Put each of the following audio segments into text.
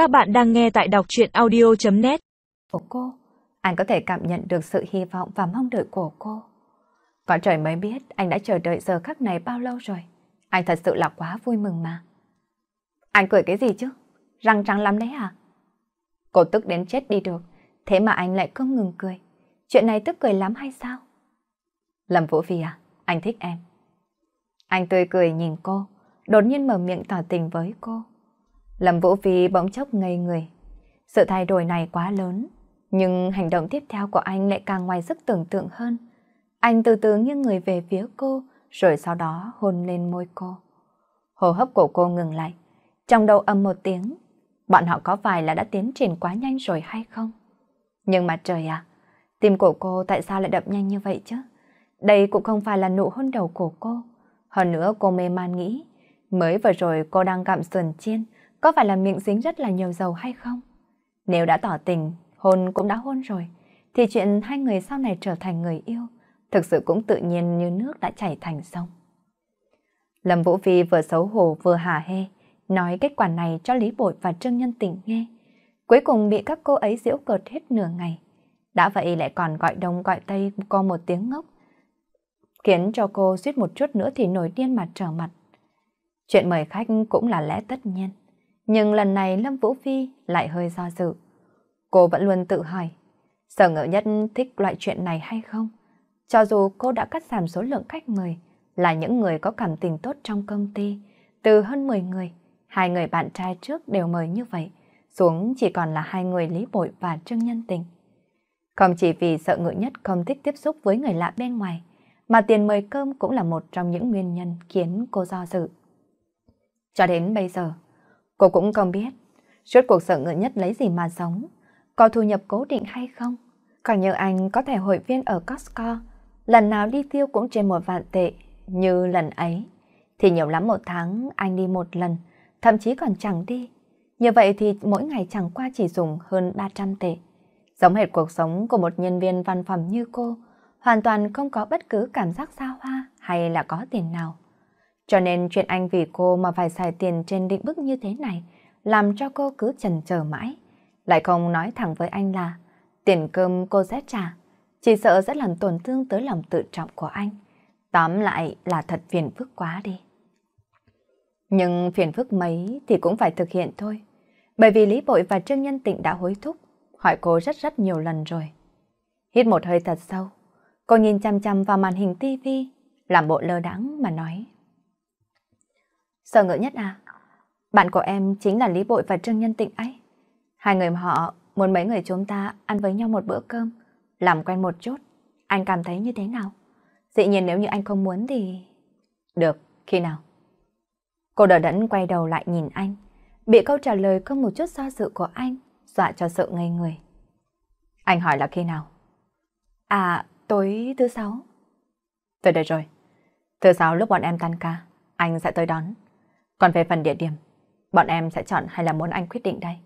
Các bạn đang nghe tại đọc chuyện audio.net Của cô, anh có thể cảm nhận được sự hy vọng và mong đợi của cô. Có trời mới biết anh đã chờ đợi giờ khắc này bao lâu rồi. Anh thật sự là quá vui mừng mà. Anh cười cái gì chứ? Răng trắng lắm đấy à? Cô tức đến chết đi được, thế mà anh lại không ngừng cười. Chuyện này tức cười lắm hay sao? Lâm Vũ Phi à, anh thích em. Anh tươi cười nhìn cô, đột nhiên mở miệng tỏ tình với cô. Lâm Vũ Phi bỗng chốc ngây người. Sự thay đổi này quá lớn, nhưng hành động tiếp theo của anh lại càng ngoài sức tưởng tượng hơn. Anh từ từ nghiêng người về phía cô, rồi sau đó hôn lên môi cô. Hô hấp của cô ngừng lại. Trong đầu âm một tiếng, bọn họ có phải là đã tiến triển quá nhanh rồi hay không? Nhưng mà trời à, tim của cô tại sao lại đập nhanh như vậy chứ? Đây cũng không phải là nụ hôn đầu của cô. Hơn nữa cô mê man nghĩ, mới vừa rồi cô đang gặm sườn chiên, có phải là miệng dính rất là nhiều dầu hay không? Nếu đã tỏ tình, hôn cũng đã hôn rồi, thì chuyện hai người sau này trở thành người yêu, thực sự cũng tự nhiên như nước đã chảy thành sông. Lâm Vũ Phi vừa xấu hổ vừa hả hê, nói kết quả này cho Lý Bội và Trương Nhân Tình nghe. Cuối cùng bị các cô ấy giễu cợt hết nửa ngày. Đã vậy lại còn gọi đông gọi tây co một tiếng ngốc, khiến cho cô suýt một chút nữa thì nổi điên mặt trở mặt. Chuyện mời khách cũng là lẽ tất nhiên. Nhưng lần này Lâm Vũ Phi lại hơi do dự. Cô vẫn luôn tự hỏi, sở ngỡ nhất thích loại chuyện này hay không? Cho dù cô đã cắt giảm số lượng khách mời, là những người có cảm tình tốt trong công ty, từ hơn 10 người, hai người bạn trai trước đều mời như vậy, xuống chỉ còn là hai người Lý Bội và Trương Nhân Tình. Không chỉ vì sợ ngự nhất không thích tiếp xúc với người lạ bên ngoài, mà tiền mời cơm cũng là một trong những nguyên nhân khiến cô do dự. Cho đến bây giờ, cô cũng không biết suốt cuộc sợ ngựa nhất lấy gì mà sống, có thu nhập cố định hay không. Còn như anh có thể hội viên ở Costco, lần nào đi tiêu cũng trên một vạn tệ, như lần ấy, thì nhiều lắm một tháng anh đi một lần, thậm chí còn chẳng đi. Như vậy thì mỗi ngày chẳng qua chỉ dùng hơn 300 tệ. Giống hệt cuộc sống của một nhân viên văn phòng như cô, hoàn toàn không có bất cứ cảm giác xa hoa hay là có tiền nào. Cho nên chuyện anh vì cô mà phải xài tiền trên định bức như thế này, làm cho cô cứ chần chờ mãi. Lại không nói thẳng với anh là tiền cơm cô sẽ trả, chỉ sợ sẽ làm tổn thương tới lòng tự trọng của anh. Tóm lại là thật phiền phức quá đi. Nhưng phiền phức mấy thì cũng phải thực hiện thôi. Bởi vì Lý Bội và Trương Nhân Tịnh đã hối thúc, hỏi cô rất rất nhiều lần rồi. Hít một hơi thật sâu, cô nhìn chăm chăm vào màn hình tivi, làm bộ lơ đắng mà nói. Sợ ngỡ nhất à? Bạn của em chính là Lý Bội và Trương Nhân Tịnh ấy. Hai người họ muốn mấy người chúng ta ăn với nhau một bữa cơm, làm quen một chút. Anh cảm thấy như thế nào? Dĩ nhiên nếu như anh không muốn thì... Được, khi nào? Cô đỡ đẫn quay đầu lại nhìn anh. Bị câu trả lời không một chút do dự của anh, dọa cho sợ ngây người. Anh hỏi là khi nào? À, tối thứ sáu. Tôi đây rồi. Thứ sáu lúc bọn em tan ca, anh sẽ tới đón. Còn về phần địa điểm, bọn em sẽ chọn hay là muốn anh quyết định đây?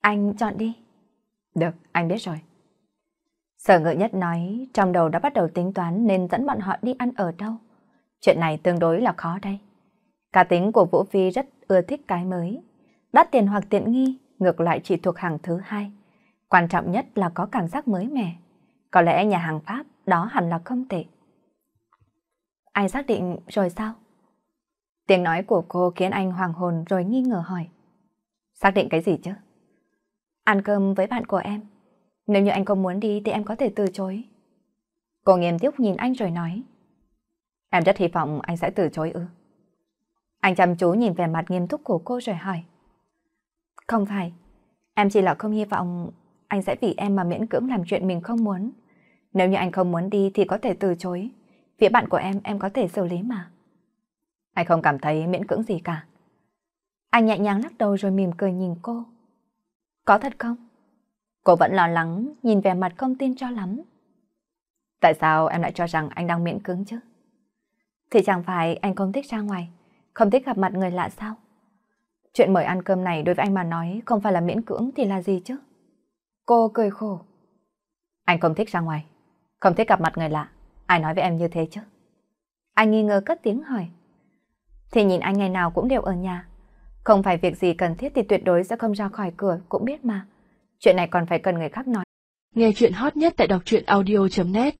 Anh chọn đi. Được, anh biết rồi. Sở ngự nhất nói trong đầu đã bắt đầu tính toán nên dẫn bọn họ đi ăn ở đâu. Chuyện này tương đối là khó đây. Cá tính của Vũ Phi rất ưa thích cái mới. Đắt tiền hoặc tiện nghi, ngược lại chỉ thuộc hàng thứ hai. Quan trọng nhất là có cảm giác mới mẻ. Có lẽ nhà hàng Pháp đó hẳn là không tệ. Anh xác định rồi sao? Tiếng nói của cô khiến anh hoàng hồn rồi nghi ngờ hỏi. Xác định cái gì chứ? Ăn cơm với bạn của em. Nếu như anh không muốn đi thì em có thể từ chối. Cô nghiêm túc nhìn anh rồi nói. Em rất hy vọng anh sẽ từ chối ư. Anh chăm chú nhìn về mặt nghiêm túc của cô rồi hỏi. Không phải, em chỉ là không hy vọng anh sẽ vì em mà miễn cưỡng làm chuyện mình không muốn. Nếu như anh không muốn đi thì có thể từ chối. Phía bạn của em em có thể xử lý mà. Anh không cảm thấy miễn cưỡng gì cả. Anh nhẹ nhàng lắc đầu rồi mỉm cười nhìn cô. Có thật không? Cô vẫn lo lắng, nhìn về mặt không tin cho lắm. Tại sao em lại cho rằng anh đang miễn cưỡng chứ? Thì chẳng phải anh không thích ra ngoài, không thích gặp mặt người lạ sao? Chuyện mời ăn cơm này đối với anh mà nói không phải là miễn cưỡng thì là gì chứ? Cô cười khổ. Anh không thích ra ngoài, không thích gặp mặt người lạ. Ai nói với em như thế chứ? Anh nghi ngờ cất tiếng hỏi. Thì nhìn anh ngày nào cũng đều ở nhà. Không phải việc gì cần thiết thì tuyệt đối sẽ không ra khỏi cửa, cũng biết mà. Chuyện này còn phải cần người khác nói. Nghe chuyện hot nhất tại đọc truyện audio.net